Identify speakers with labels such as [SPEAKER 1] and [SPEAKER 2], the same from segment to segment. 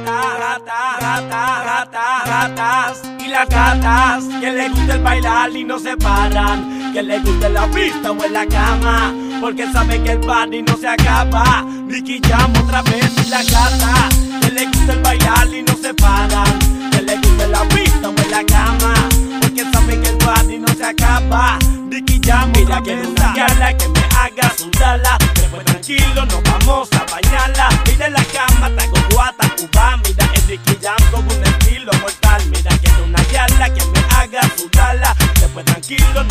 [SPEAKER 1] gatas, gatas, gatas y las gatas que le gusta el bailar y no se paran, que le gusta la pista o en la cama, porque sabe que el party no se acaba. Nicky Jam otra vez y la gata que le gusta el bailar y no se paran, acaba. Nicky Jam, mira que una gala que me haga sudarla, después tranquilo nos vamos a bañarla, mira la cama, taco guata, cuba, mira el Nicky Jam con un estilo mortal, mira que es una gala que me haga sudarla, después tranquilo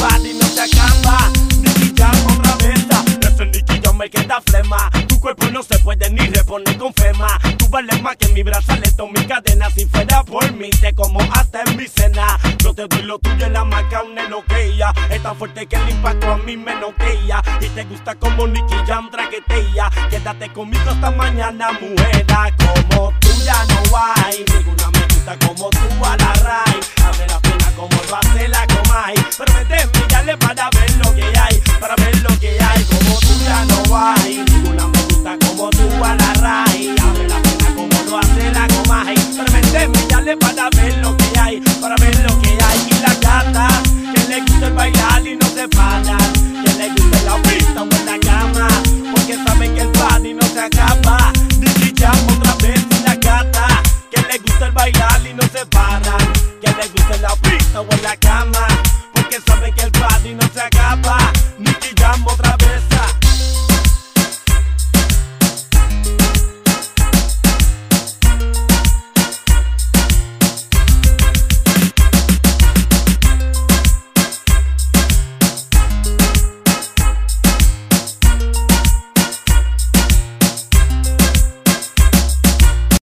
[SPEAKER 1] party no se acaba, Nicky Jam otra vez, ese Nicky Jam me queda flema, tu cuerpo no se puede ni reponer con fema, tú vales más que mi brazalete o mi cadena, si fuera por mí te como hasta en mi cena, yo te doy lo tuyo en la marca un ella, es tan fuerte que el impacto a mí me noquea, y te gusta como Nicky Jam traquetea, quédate conmigo hasta mañana, mujer, como tú ya no hay, ninguna me gusta como tú a la ray, se paran, que le gusta en la pista o en la cama, porque saben que el party no se acaba.